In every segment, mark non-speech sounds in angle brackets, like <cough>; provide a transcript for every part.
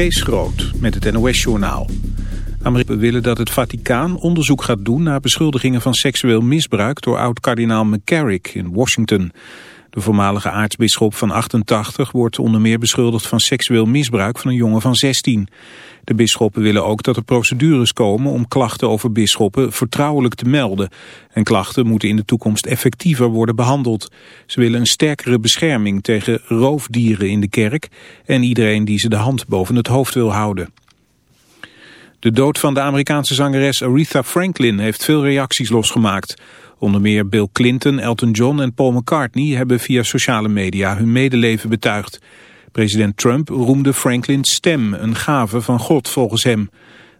Kees Groot met het NOS-journaal. Amerikanen willen dat het Vaticaan onderzoek gaat doen naar beschuldigingen van seksueel misbruik door oud-kardinaal McCarrick in Washington. De voormalige aartsbisschop van 88 wordt onder meer beschuldigd van seksueel misbruik van een jongen van 16. De bisschoppen willen ook dat er procedures komen om klachten over bisschoppen vertrouwelijk te melden. En klachten moeten in de toekomst effectiever worden behandeld. Ze willen een sterkere bescherming tegen roofdieren in de kerk en iedereen die ze de hand boven het hoofd wil houden. De dood van de Amerikaanse zangeres Aretha Franklin heeft veel reacties losgemaakt. Onder meer Bill Clinton, Elton John en Paul McCartney hebben via sociale media hun medeleven betuigd. President Trump roemde Franklin's stem, een gave van God volgens hem.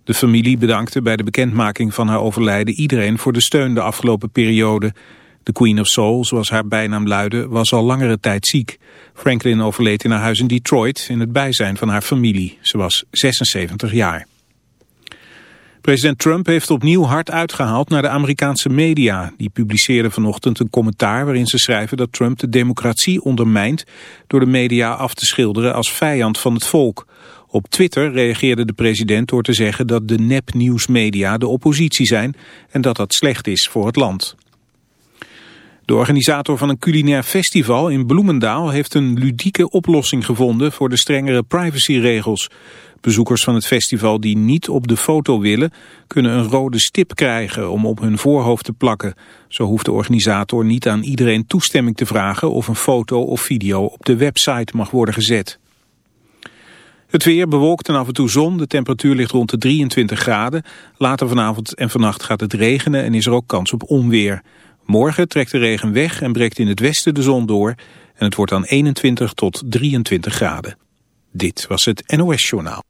De familie bedankte bij de bekendmaking van haar overlijden iedereen voor de steun de afgelopen periode. De Queen of Soul, zoals haar bijnaam luidde, was al langere tijd ziek. Franklin overleed in haar huis in Detroit in het bijzijn van haar familie. Ze was 76 jaar. President Trump heeft opnieuw hard uitgehaald naar de Amerikaanse media. Die publiceerden vanochtend een commentaar waarin ze schrijven dat Trump de democratie ondermijnt door de media af te schilderen als vijand van het volk. Op Twitter reageerde de president door te zeggen dat de nepnieuwsmedia de oppositie zijn en dat dat slecht is voor het land. De organisator van een culinair festival in Bloemendaal heeft een ludieke oplossing gevonden voor de strengere privacyregels. Bezoekers van het festival die niet op de foto willen... kunnen een rode stip krijgen om op hun voorhoofd te plakken. Zo hoeft de organisator niet aan iedereen toestemming te vragen... of een foto of video op de website mag worden gezet. Het weer bewolkt en af en toe zon. De temperatuur ligt rond de 23 graden. Later vanavond en vannacht gaat het regenen en is er ook kans op onweer. Morgen trekt de regen weg en breekt in het westen de zon door. En het wordt dan 21 tot 23 graden. Dit was het NOS Journaal.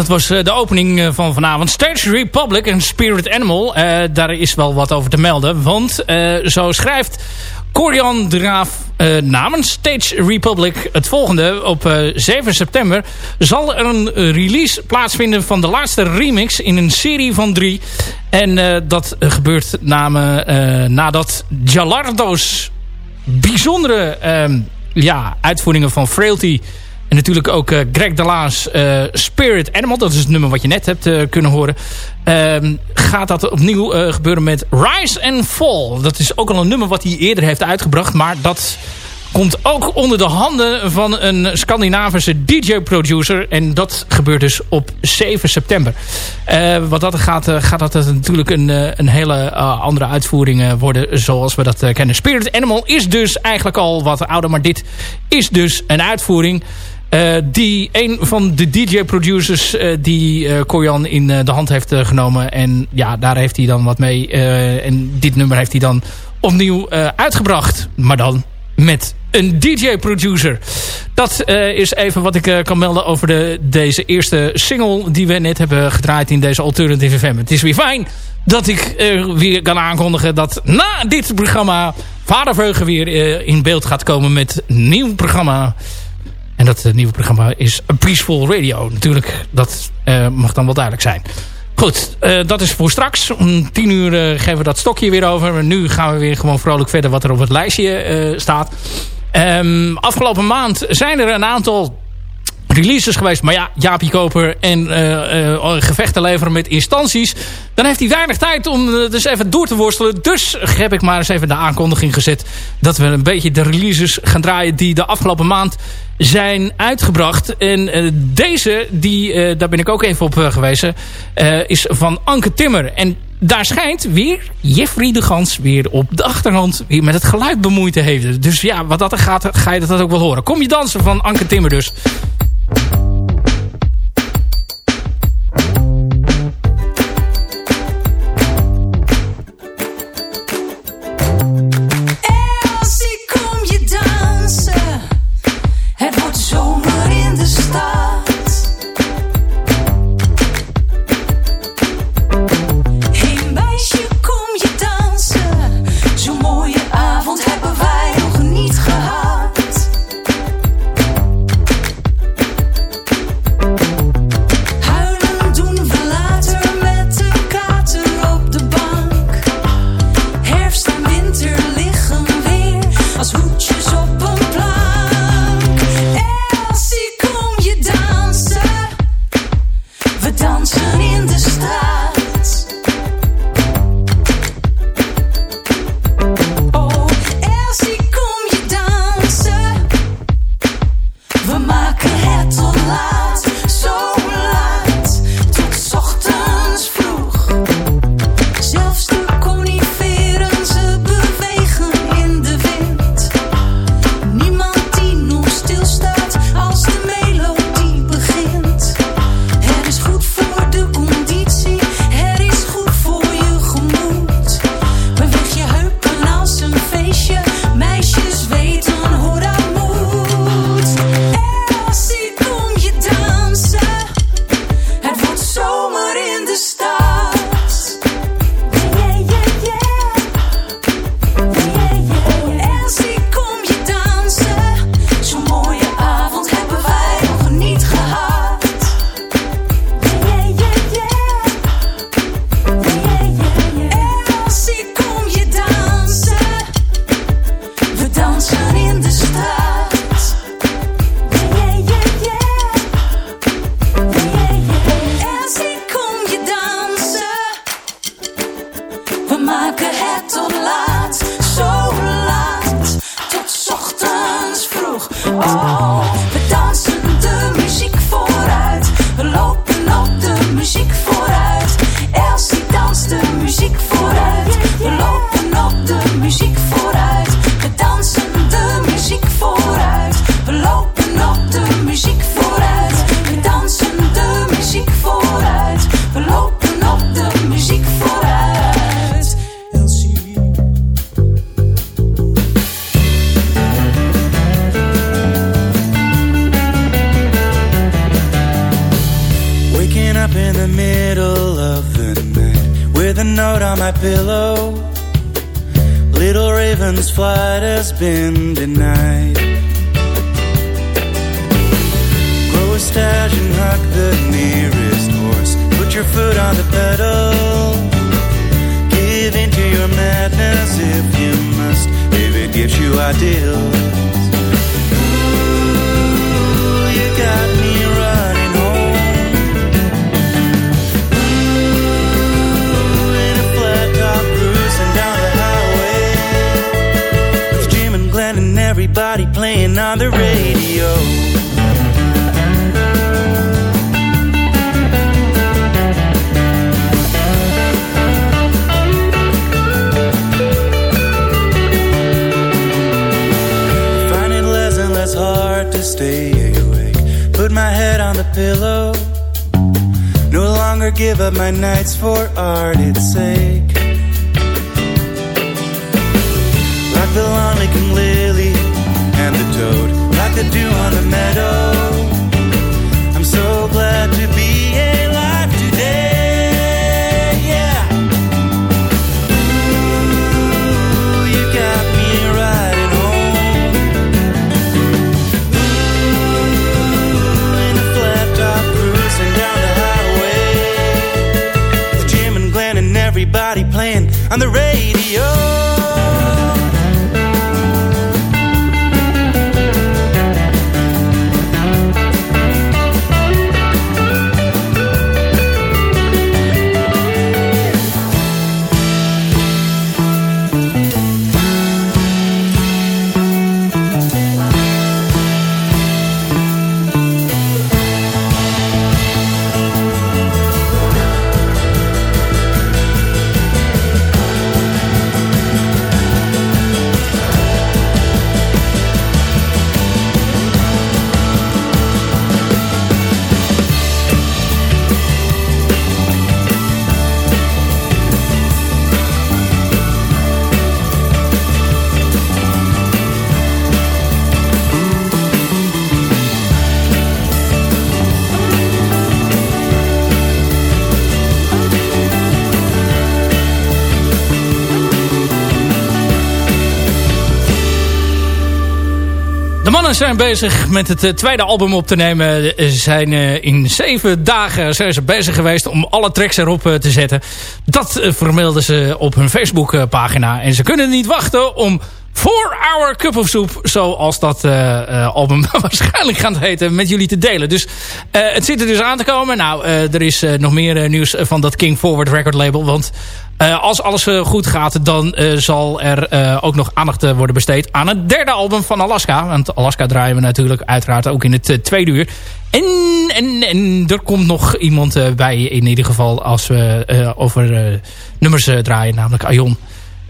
Dat was eh, de opening eh, van vanavond. Stage Republic en Spirit Animal. Eh, daar is wel wat over te melden. Want zo schrijft Corian Draaf namens Stage Republic. Het volgende, op uh, 7 september, zal er een release plaatsvinden van de laatste remix in een serie van drie. En dat gebeurt name, nadat Jalardo's bijzondere ja, uitvoeringen van Frailty en natuurlijk ook uh, Greg Dela's uh, Spirit Animal. Dat is het nummer wat je net hebt uh, kunnen horen. Ehm, gaat dat opnieuw gebeuren met Rise and Fall. Dat is ook al een nummer wat hij eerder heeft uitgebracht. Maar dat komt ook onder de handen van een Scandinavische DJ-producer. En dat gebeurt dus op 7 september. Uh, wat dat gaat, gaat dat natuurlijk een, een hele andere uitvoering worden zoals we dat kennen. Spirit Animal is dus eigenlijk al wat ouder, maar dit is dus een uitvoering... Uh, die een van de DJ-producers uh, die uh, in de hand heeft genomen. En ja, daar heeft hij dan wat mee. en dit nummer heeft hij dan opnieuw uitgebracht. Maar dan met een DJ-producer. Dat is even wat ik kan melden over de, deze eerste single die we net hebben gedraaid in deze Alternative FM. Het is weer fijn dat ik weer kan aankondigen dat na dit programma Vaderveugen weer in beeld gaat komen met nieuw programma en dat uh, nieuwe programma is Peaceful Radio. Natuurlijk, dat uh, mag dan wel duidelijk zijn. Goed, uh, dat is voor straks. Om tien uur geven we dat stokje weer over. Nu gaan we weer gewoon vrolijk verder wat er op het lijstje staat. Um, afgelopen maand zijn er een aantal releases geweest. Maar ja, Jaapie Koper en uh, uh, gevechten leveren met instanties. Dan heeft hij weinig tijd om uh, dus even door te worstelen. Dus heb ik maar eens even de aankondiging gezet. Dat we een beetje de releases gaan draaien die de afgelopen maand zijn uitgebracht. En deze, die, daar ben ik ook even op gewezen, is van Anke Timmer. En daar schijnt weer Jeffrey de Gans weer op de achterhand weer met het geluid bemoeid te hebben. Dus ja, wat dat er gaat, ga je dat ook wel horen. Kom je dansen van Anke Timmer dus. On the radio. Mannen zijn bezig met het eh, tweede album op te nemen. Ze zijn eh, in zeven dagen zijn ze bezig geweest om alle tracks erop eh, te zetten. Dat eh, vermelden ze op hun Facebookpagina. En ze kunnen niet wachten om For Our Cup of Soup, zoals dat eh, eh, album <laughs> waarschijnlijk gaat heten, met jullie te delen. Dus eh, het zit er dus aan te komen. Nou, er is nog meer nieuws van dat King Forward record label. Want als alles goed gaat, dan zal er ook nog aandacht worden besteed aan het derde album van Alaska. Want Alaska draaien we natuurlijk uiteraard ook in het tweede uur. En, en, en er komt nog iemand bij in ieder geval als we over nummers draaien, namelijk Aion.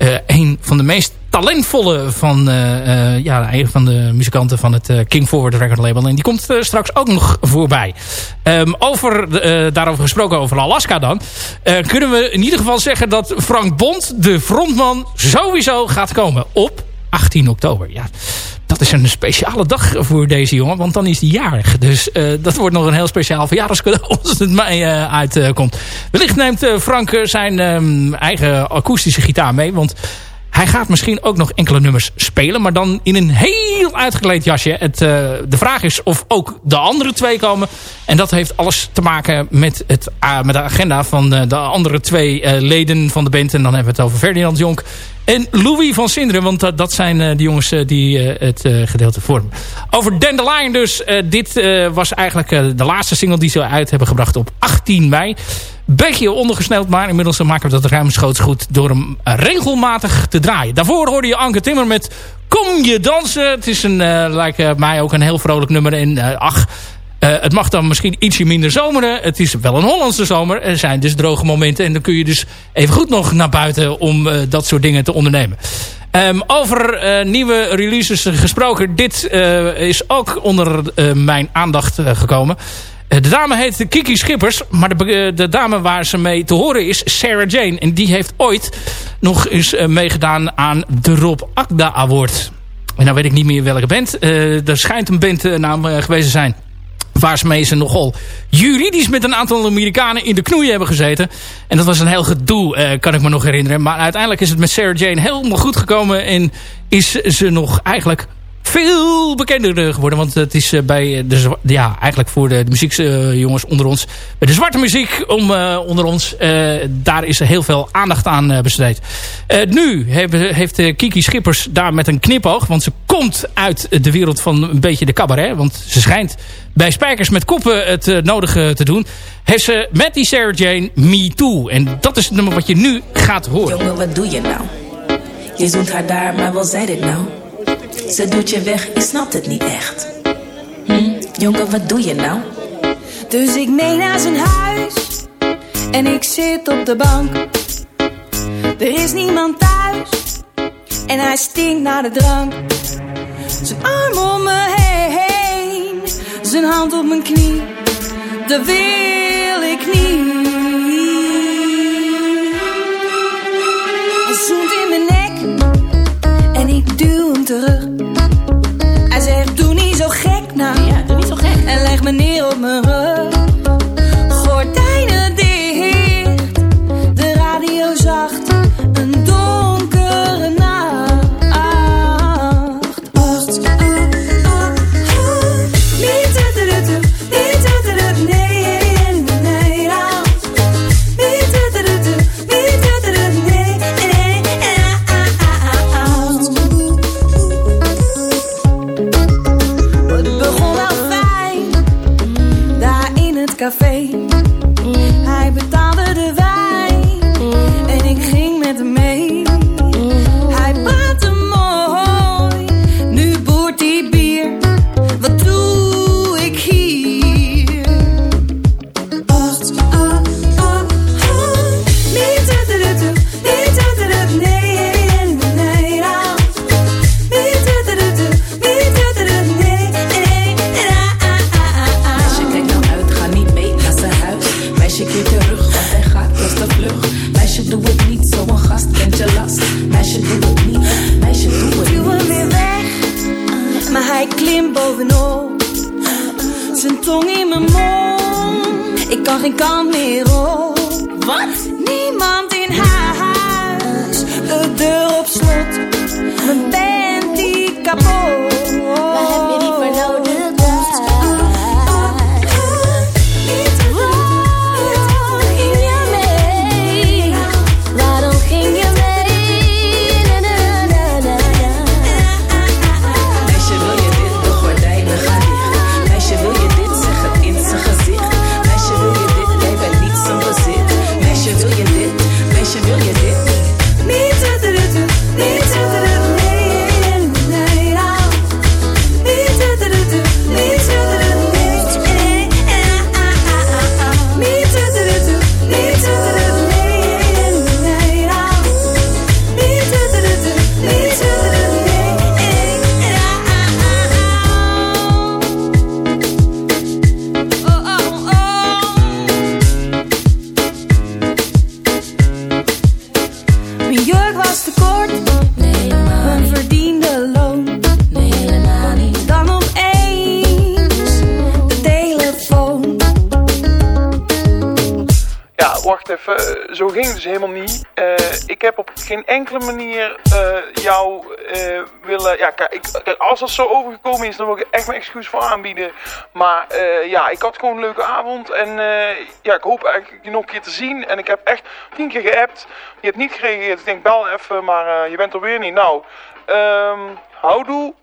Eh, een van de meest talentvolle van, eh, eh, ja, een van de muzikanten van het King Forward record label. En die komt straks ook nog voorbij. Ehm, over, daarover gesproken over Alaska dan. kunnen we in ieder geval zeggen dat Frank Bond, de frontman, sowieso gaat komen op 18 oktober. Ja, dat is een speciale dag voor deze jongen, want dan is hij jarig. Dus eh, dat wordt nog een heel speciaal verjaardagscadeau <laughs> als het mij eh, uitkomt. Wellicht neemt eh, Frank zijn ehm, eigen akoestische gitaar mee, want hij gaat misschien ook nog enkele nummers spelen, maar dan in een heel uitgekleed jasje. Het, de vraag is of ook de andere twee komen. En dat heeft alles te maken met, het, met de agenda van de, de andere twee leden van de band. En dan hebben we het over Ferdinand Jonk en Louis van Sinderen. Want dat, dat zijn eh, de jongens eh, die eh, het gedeelte vormen. Over Dandelion dus. dit was eigenlijk de laatste single die ze uit hebben gebracht op 18 mei. Beetje ondergesneld, maar inmiddels maken we dat ruimschoots goed door hem regelmatig te draaien. Daarvoor hoorde je Anke Timmer met Kom je dansen. Het is een, lijkt mij ook een heel vrolijk nummer. En ach, het mag dan misschien ietsje minder zomeren. Het is wel een Hollandse zomer. Er zijn dus droge momenten. En dan kun je dus even goed nog naar buiten om eh, dat soort dingen te ondernemen. Ehm, over eh, nieuwe releases gesproken. Dit eh, is ook onder eh, mijn aandacht eh, gekomen. Eh, de dame heet Kiki Schippers. Maar de, eh, de dame waar ze mee te horen is Sarah Jane. En die heeft ooit nog eens eh, meegedaan aan de Rob Akda Award. En nou weet ik niet meer welke band. Eh, er schijnt een bandnaam geweest te zijn waar ze nogal juridisch met een aantal Amerikanen in de knoei hebben gezeten. En dat was een heel gedoe, kan ik me nog herinneren. Maar uiteindelijk is het met Sarah Jane helemaal goed gekomen. En is ze nog eigenlijk veel bekender geworden. Want het is eh, bij de, ja, eigenlijk voor de, de muziekjongens onder ons. Bij de zwarte muziek om, onder ons. Daar is heel veel aandacht aan besteed. nu hebben, heeft Kiki Schippers daar met een knipoog. Want ze komt uit de wereld van een beetje de cabaret. Want ze schijnt bij Spijkers met Koppen het nodige te doen. Heeft ze met die Sarah Jane Me Too. En dat is het nummer wat je nu gaat horen. Jongen, wat doe je nou? Je zoent haar daar, maar wel zei dit nou? Ze doet je weg, je snapt het niet echt. Hm? Jongen, wat doe je nou? Dus ik mee naar zijn huis en ik zit op de bank. Er is niemand thuis en hij stinkt naar de drank. Zijn arm om me heen, zijn hand op mijn knie. Dat wil ik niet. Terug. Hij zegt doe niet zo gek nou Ja, doe niet zo gek. En leg me neer op mijn rug enkele manier eh, jou eh, willen... Ja, kijk, als dat zo overgekomen is, dan wil ik echt mijn excuus voor aanbieden. Maar eh, ja, ik had gewoon een leuke avond. En ja, ik hoop eigenlijk je nog een keer te zien. En ik heb echt tien keer geappt. Je hebt niet gereageerd. Ik denk, bel even, maar je bent er weer niet. Nou, ehm houdoe.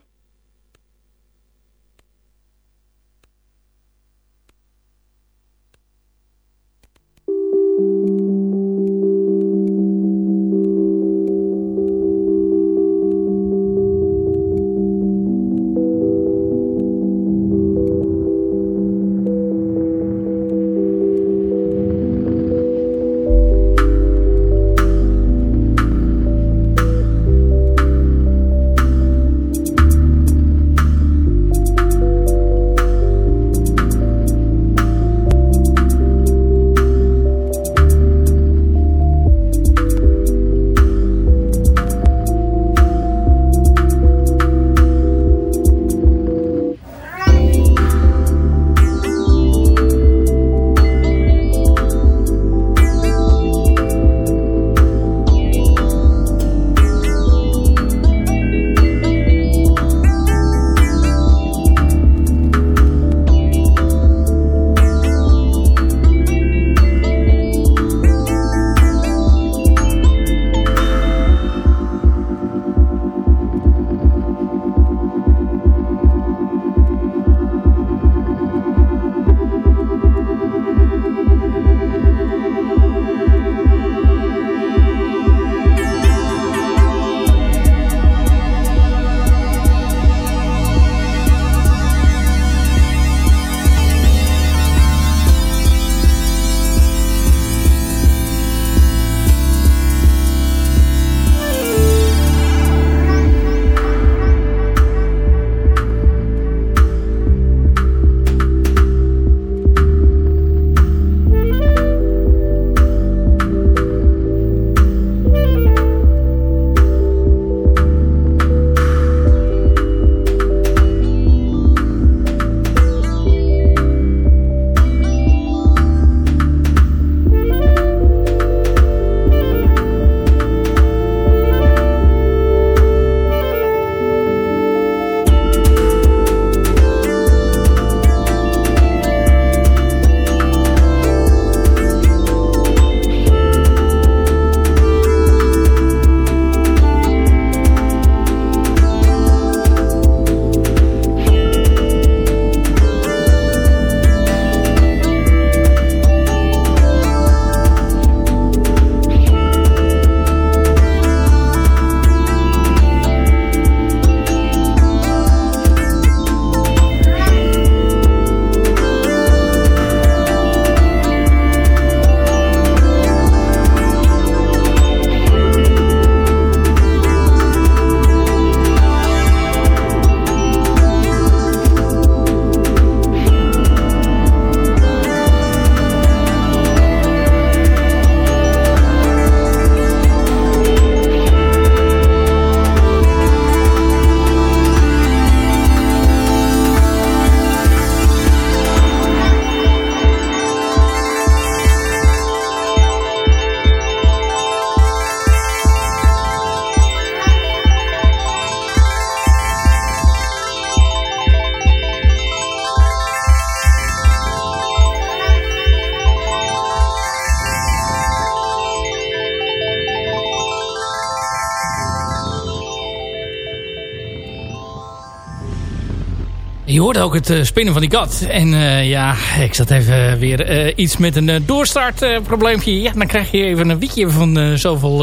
Je hoort ook het uh, spinnen van die kat. En uh, ja, ik zat even weer uh, iets met een doorstartprobleempje. ja, dan krijg je even een wiekje van zoveel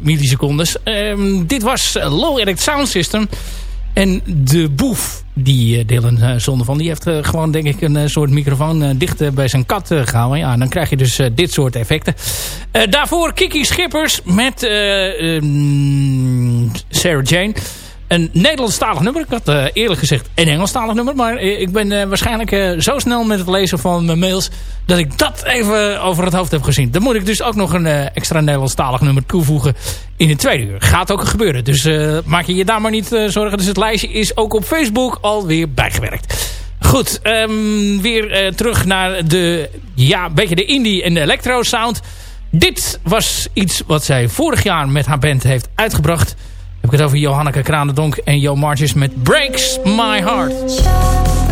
millisecondes. Um, dit was Low Erect Sound System. En de boef, die Dylan zonder van, die heeft gewoon denk ik een soort microfoon dicht bij zijn kat gehouden. Ja, dan krijg je dus dit soort effecten. daarvoor Kiki Schippers met um, Sarah Jane een Nederlandstalig nummer. Ik had uh, eerlijk gezegd een Engelstalig nummer. Maar uh, ik ben uh, waarschijnlijk zo snel met het lezen van mijn mails... dat ik dat even over het hoofd heb gezien. Dan moet ik dus ook nog een extra Nederlandstalig nummer toevoegen in het tweede uur. Gaat ook gebeuren. Dus maak je je daar maar niet zorgen. Dus het lijstje is ook op Facebook alweer bijgewerkt. Goed, um, weer terug naar de, ja, beetje de indie en de electro sound. Dit was iets wat zij vorig jaar met haar band heeft uitgebracht heb ik het over Johanneke Kranendonk en Jo Marges met Breaks My Heart.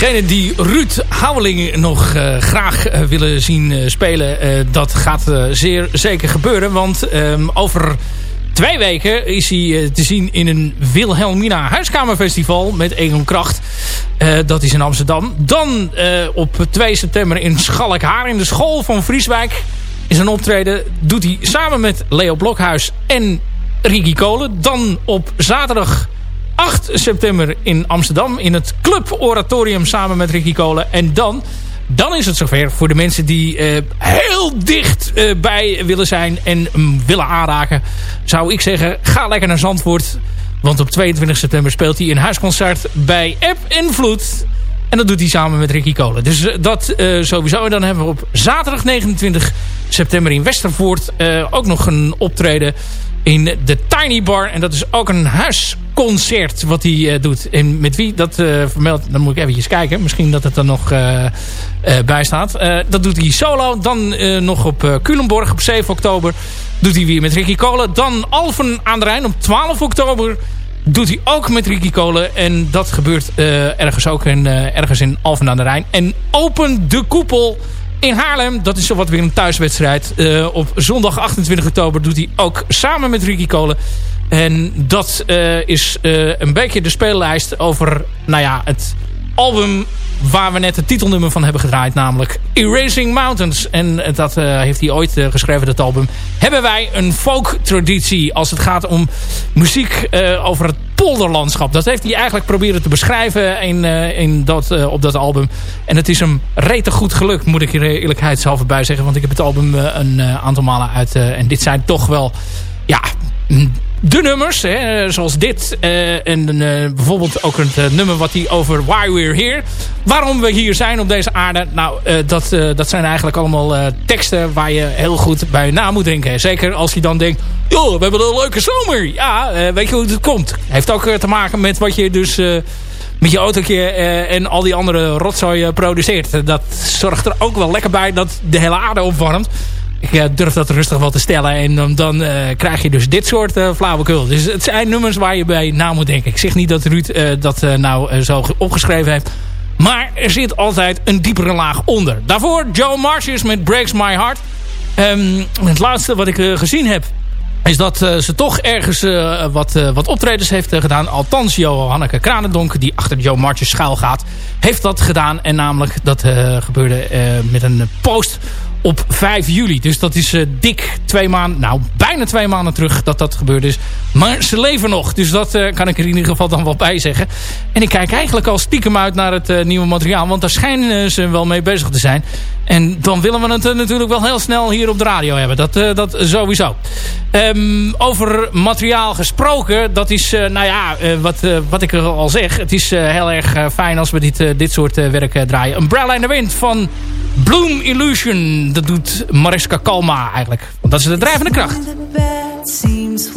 Degene die Ruud Houweling nog uh, graag uh, willen zien uh, spelen... dat gaat zeer zeker gebeuren. Want ehm, over twee weken is hij te zien in een Wilhelmina Huiskamerfestival... met Egon Kracht. dat is in Amsterdam. Dan op 2 september in Schalkhaar in de school van Vrieswijk... is een optreden. Doet hij samen met Leo Blokhuis en Ricky Kolen. Dan op zaterdag 8 september in Amsterdam. In het Club Oratorium samen met Ricky Kolen. En dan, dan is het zover voor de mensen die uh, heel dicht uh, bij willen zijn. En willen aanraken. Zou ik zeggen, ga lekker naar Zandvoort. Want op 22 september speelt hij een huisconcert bij App en Vloed. En dat doet hij samen met Ricky Kolen. Dus uh, dat sowieso. En dan hebben we op zaterdag 29 september in Westervoort ook nog een optreden in de Tiny Bar. En dat is ook een huisconcert wat hij uh, doet. En met wie, dat uh, vermeldt, dan moet ik eventjes kijken. Misschien dat het er nog uh, bij staat. dat doet hij solo. Dan nog op Culemborg op 7 oktober. Doet hij weer met Ricky Kolen. Dan Alphen aan de Rijn op 12 oktober. Doet hij ook met Ricky Kolen. En dat gebeurt ergens ook in, ergens in Alphen aan de Rijn. En Open de Koepel in Haarlem. Dat is wat weer een thuiswedstrijd. Op zondag 28 oktober doet hij ook samen met Ricky Kolen. En dat uh, is uh, een beetje de speellijst over nou ja, het album waar we net het titelnummer van hebben gedraaid. Namelijk Erasing Mountains. En dat uh, heeft hij ooit geschreven, dat album. Hebben wij een folk traditie als het gaat om muziek over het polderlandschap. Dat heeft hij eigenlijk proberen te beschrijven in, in dat, op dat album. En het is hem rete goed gelukt, moet ik er eerlijkheidshalve bij zeggen. Want ik heb het album een aantal malen uit. en dit zijn toch wel... Ja, de nummers, hè, zoals dit. Uh, en uh, bijvoorbeeld ook het uh, nummer wat hij over Why We're Here. Waarom we hier zijn op deze aarde. Nou, dat, dat zijn eigenlijk allemaal teksten waar je heel goed bij na moet denken. Zeker als je dan denkt, joh, we hebben een leuke zomer. Ja, weet je hoe het komt? Heeft ook te maken met wat je dus met je autootje en al die andere rotzooi produceert. Dat zorgt er ook wel lekker bij dat de hele aarde opwarmt ik uh, durf dat rustig wel te stellen. En dan, dan uh, krijg je dus dit soort uh, flauwekul. Dus het zijn nummers waar je bij na moet denken. Ik zeg niet dat Ruud dat nou zo opgeschreven heeft. Maar er zit altijd een diepere laag onder. Daarvoor Joe Marcius met Breaks My Heart. Um, het laatste wat ik gezien heb is dat ze toch ergens wat, wat optredens heeft gedaan. Althans, Johanneke Kranendonk, die achter Joe Marches schuil gaat, heeft dat gedaan. En namelijk, dat gebeurde met een post op 5 juli. Dus dat is uh, dik twee maanden, nou bijna twee maanden terug dat dat gebeurd is. Maar ze leven nog, dus dat uh, kan ik er in ieder geval dan wel bij zeggen. En ik kijk eigenlijk al stiekem uit naar het uh, nieuwe materiaal, want daar schijnen ze wel mee bezig te zijn. En dan willen we het natuurlijk wel heel snel hier op de radio hebben. Dat, dat sowieso. Um, over materiaal gesproken, dat is, nou ja, wat, wat ik al zeg. Het is heel erg fijn als we dit, dit soort werk draaien. Umbrella in de Wind van Bloom Illusion. Dat doet Mariska Kalma eigenlijk. Want dat is de drijvende kracht. The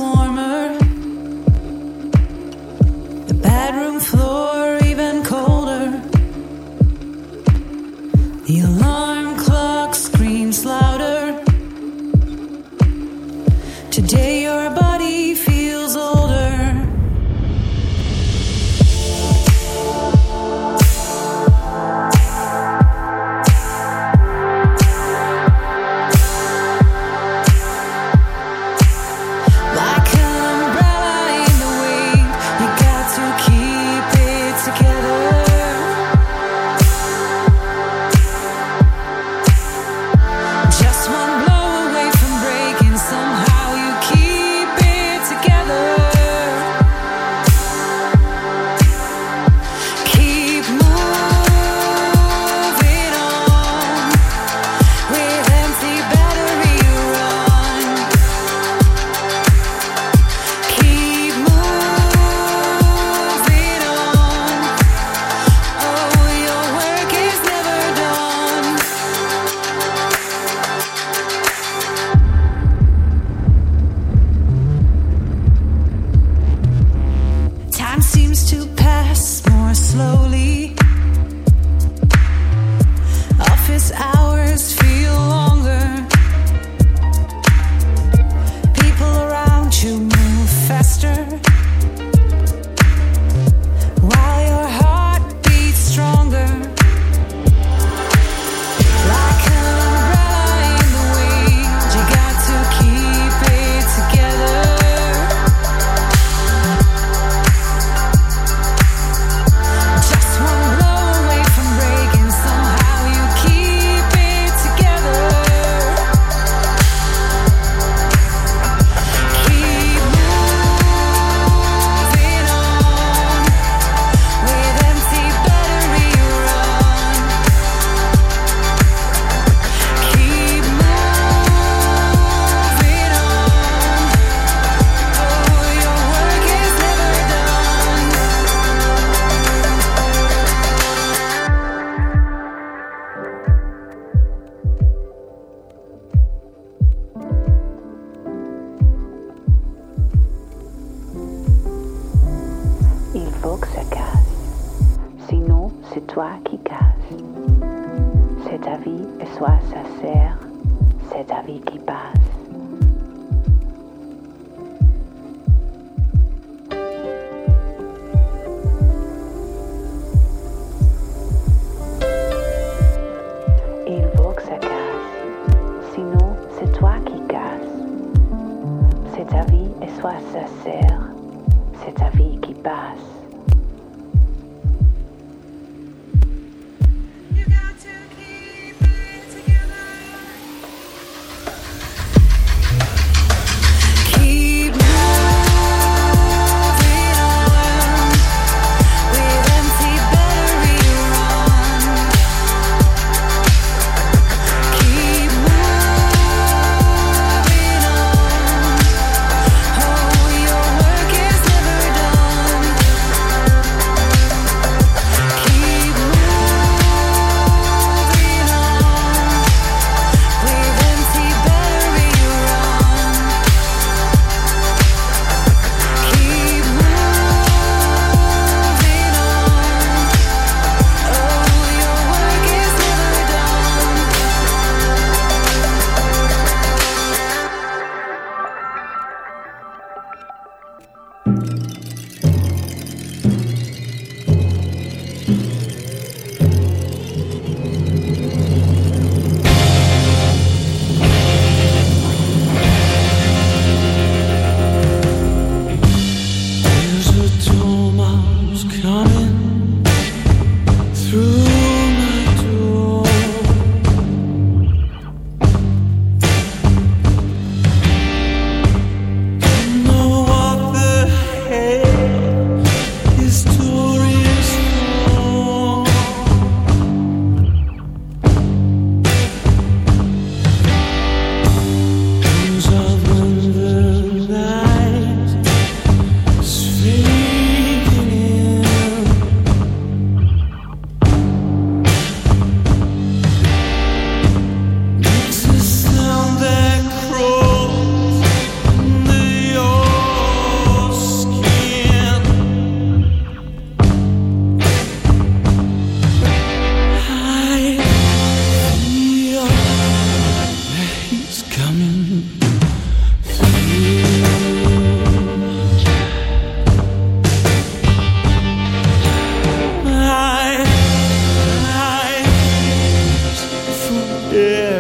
Yeah.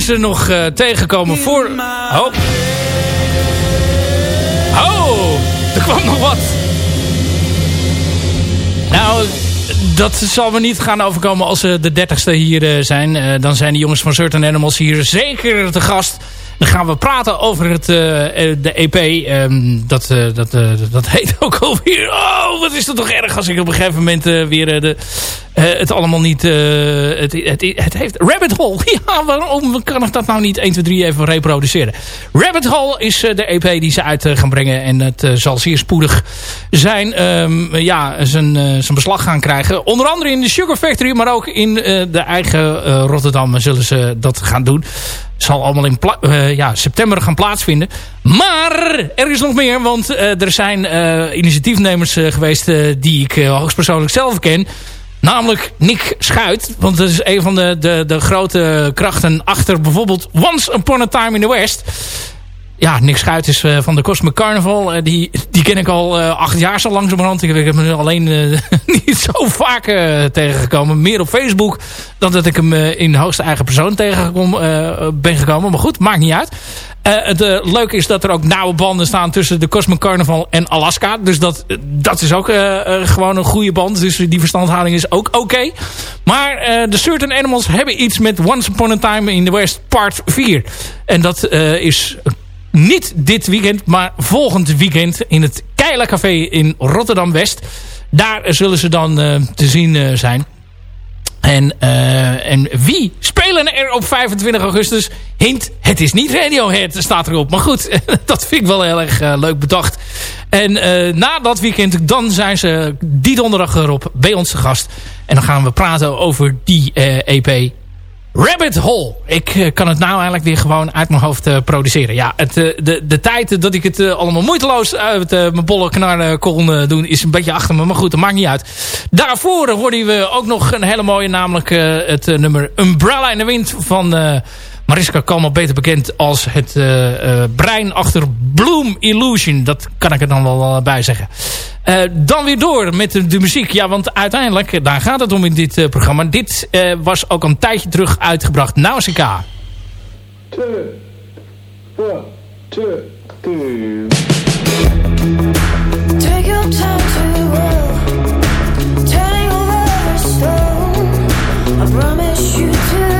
Ze nog uh, tegenkomen voor... Oh. Oh, er kwam nog wat. Nou, dat zal me niet gaan overkomen als ze de dertigste hier zijn. Uh, dan zijn de jongens van Certain Animals hier zeker te gast. Dan gaan we praten over het, uh, de EP. Um, dat, uh, dat, dat heet ook alweer... Oh, wat is dat toch erg als ik op een gegeven moment weer de, het allemaal niet... het, het, het heeft... Rabbit Hole. <laughs> Ja, waarom kan ik dat nou niet 1, 2, 3 even reproduceren? Rabbit Hole is de EP die ze uit gaan brengen. En het zal zeer spoedig zijn... Um, ja, zijn, zijn beslag gaan krijgen. Onder andere in de Sugar Factory, maar ook in de eigen Rotterdam zullen ze dat gaan doen zal allemaal in uh, ja, september gaan plaatsvinden. Maar er is nog meer, want uh, er zijn uh, initiatiefnemers geweest die ik hoogstpersoonlijk zelf ken. Namelijk Nick Schuit. Want dat is een van de, de, de grote krachten achter bijvoorbeeld Once Upon a Time in the West ja, Nick Schuit is uh, van de Cosmic Carnival. Uh, die, die ken ik al uh, acht jaar zo langzamerhand. Ik, ik heb hem alleen <laughs> niet zo vaak tegengekomen. Meer op Facebook dan dat ik hem in hoogste eigen persoon tegengekomen ben gekomen. Maar goed, maakt niet uit. het leuke is dat er ook nauwe banden staan tussen de Cosmic Carnival en Alaska. Dus dat, dat is ook gewoon een goede band. Dus die verstandhouding is ook oké. Maar de Certain Animals hebben iets met Once Upon a Time in the West part 4. En dat is niet dit weekend, maar volgend weekend in het Keila Café in Rotterdam-West. Daar zullen ze dan uh, te zien uh, zijn. En, uh, en wie spelen er op 25 augustus? Hint, het is niet Radiohead, staat erop. Maar goed, <laughs> dat vind ik wel heel erg leuk bedacht. En na dat weekend, dan zijn ze die donderdag erop bij ons te gast. En dan gaan we praten over die EP Rabbit Hole. Ik uh, kan het nou eigenlijk weer gewoon uit mijn hoofd uh, produceren. Ja, het, uh, de, de tijd dat ik het allemaal moeiteloos uit mijn bolle knar kon doen... is een beetje achter me, maar goed, dat maakt niet uit. Daarvoor hoorden we ook nog een hele mooie... namelijk het nummer Umbrella in de Wind van... Mariska Kalma beter bekend als het uh, uh, brein achter Bloom Illusion. Dat kan ik er dan wel uh, bij zeggen. dan weer door met de, de, muziek. Ja, want uiteindelijk, daar gaat het om in dit programma. Dit was ook een tijdje terug uitgebracht. Nausicaa. Two, one, two, three. Take your time to roll. Turning over stone. I promise you to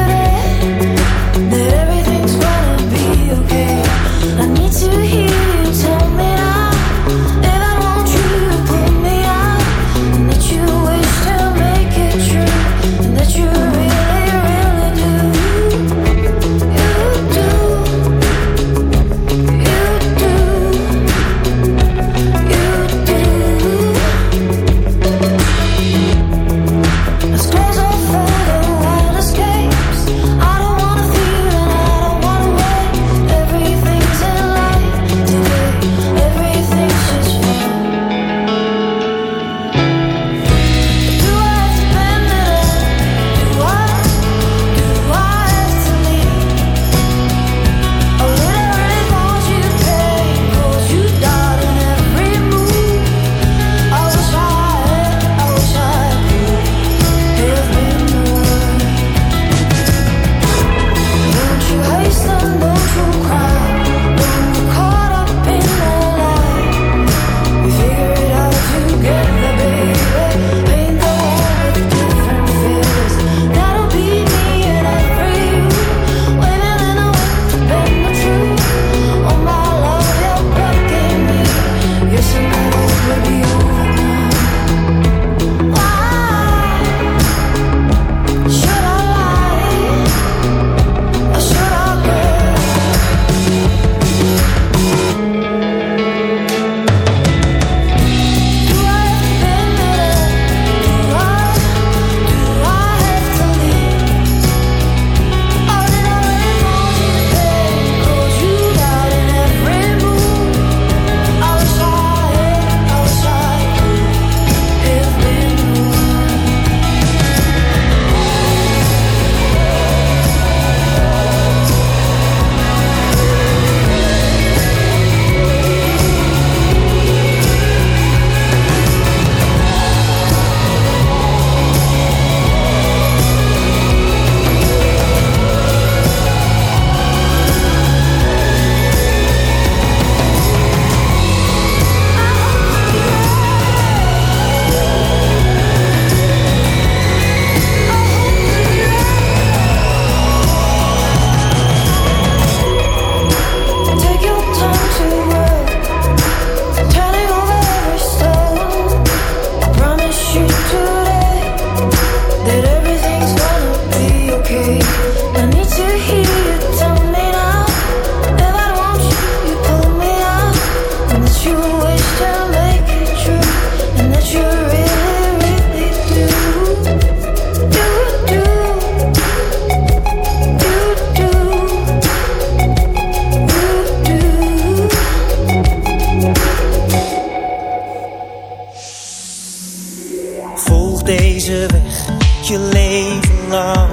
Volg deze weg je leven lang.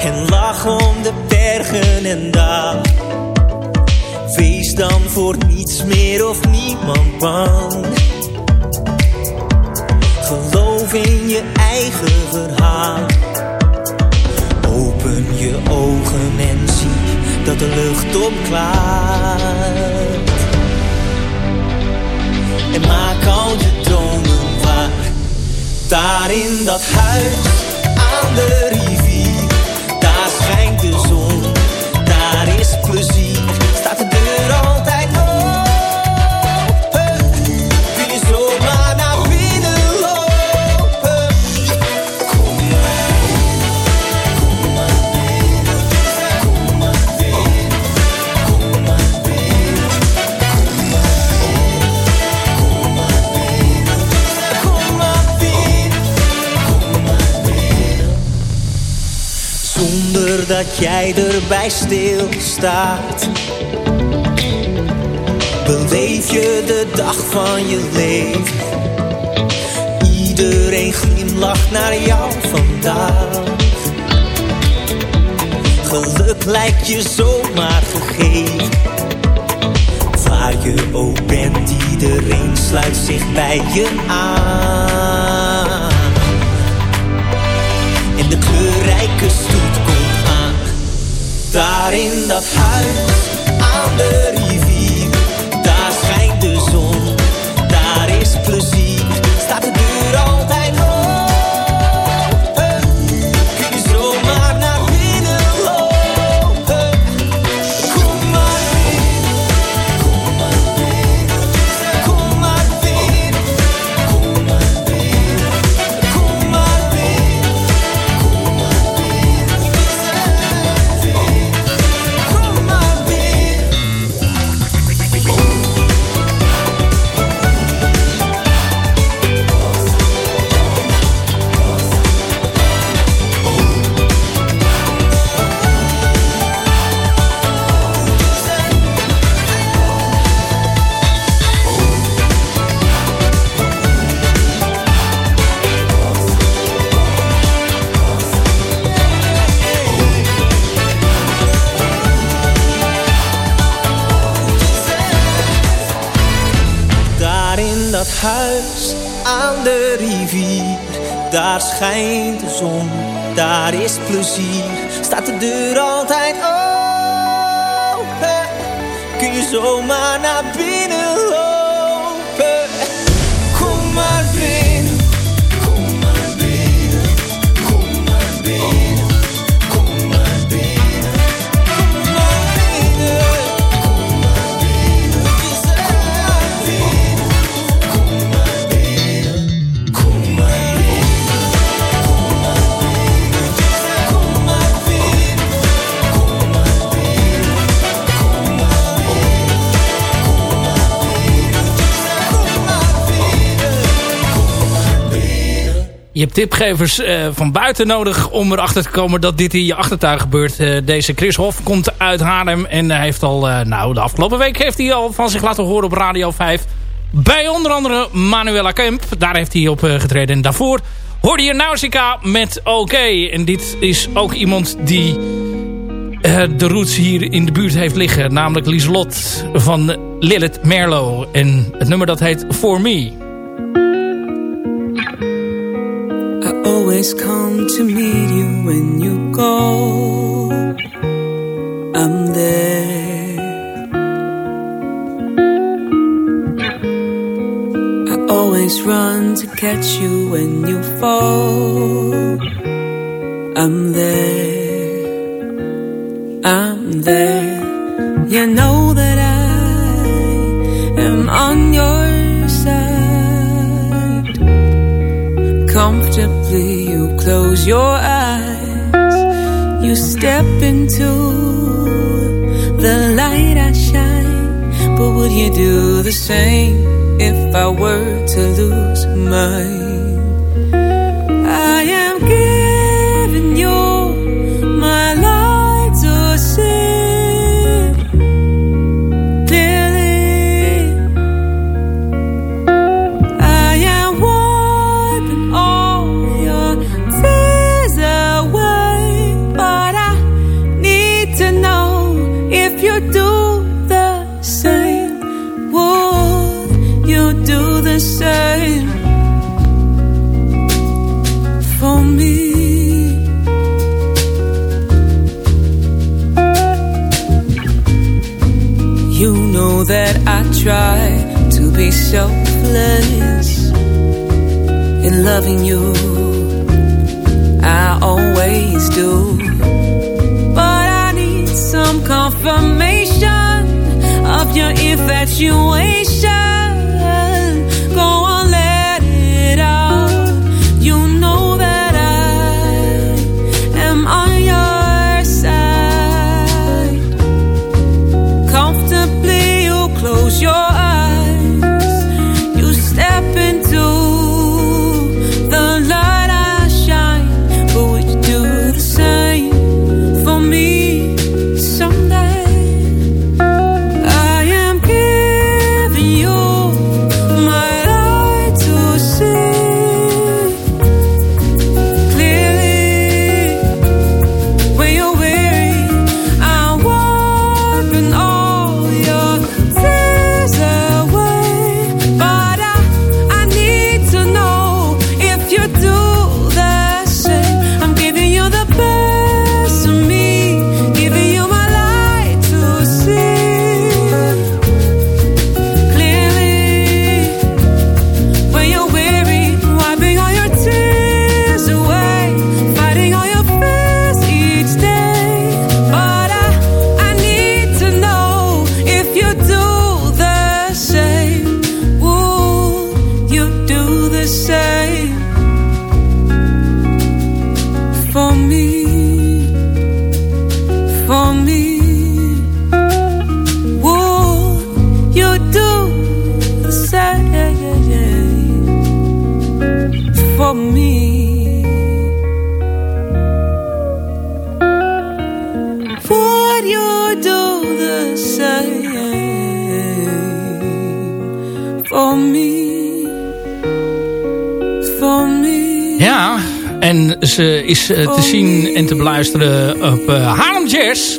En lach om de bergen en dalen. Wees dan voor niets meer of niemand bang. Geloof in je eigen verhaal. Open je ogen en zie dat de lucht opklaart. En maak al je dromen waar. Daar in dat huis aan de rivier. Daar schijnt de zon, dat jij erbij stilstaat. Beleef je de dag van je leven? Iedereen glimlacht naar jou vandaag. Geluk lijkt je zomaar gegeven. Waar je ook bent, iedereen sluit zich bij je aan. En de kleurrijke stoet komt Daar in dat huis aan de rivier Daar schijnt de zon, daar is plezier tipgevers eh, van buiten nodig om erachter te komen dat dit in je achtertuin gebeurt. Eh, deze Chris Hof komt uit Haarlem en heeft al, eh, nou de afgelopen week heeft hij al van zich laten horen op Radio 5. Bij onder andere Manuela Kemp, daar heeft hij op getreden. En daarvoor hoorde je Nausicaa met OK. En dit is ook iemand die de roots hier in de buurt heeft liggen. Namelijk Lieselot van Lilith Merlo. En het nummer dat heet For Me. Always come to meet you when you go. I'm there. I always run to catch you when you fall. I'm there. I'm there. You know that I am on your comfortably. You close your eyes, you step into the light I shine. But would you do the same if I were to lose mine? Try to be selfless in loving you. I always do. But I need some confirmation of your infatuation. Ja, en ze is eh, te zien en te beluisteren op uh, Haarlem Jazz.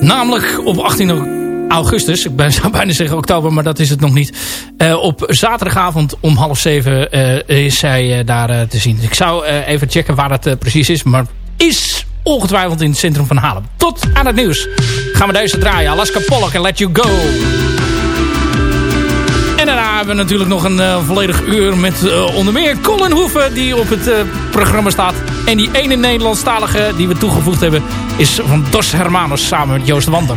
Namelijk op 18 augustus. Ik ben, <laughs> zou bijna zeggen oktober, maar dat is het nog niet. Eh, op zaterdagavond om half zeven eh, is zij eh, daar eh, te zien. Ik zou eh, even checken waar het eh, precies is. Maar is ongetwijfeld in het centrum van Haarlem. Tot aan het nieuws gaan we deze draaien. Alaska Pollock en Let You Go. En daarna hebben we natuurlijk nog een eh, volledig uur met eh, onder meer Colin Hoeven die op het eh, programma staat. En die ene Nederlandstalige die we toegevoegd hebben is van Dos Hermanos samen met Joost Wander.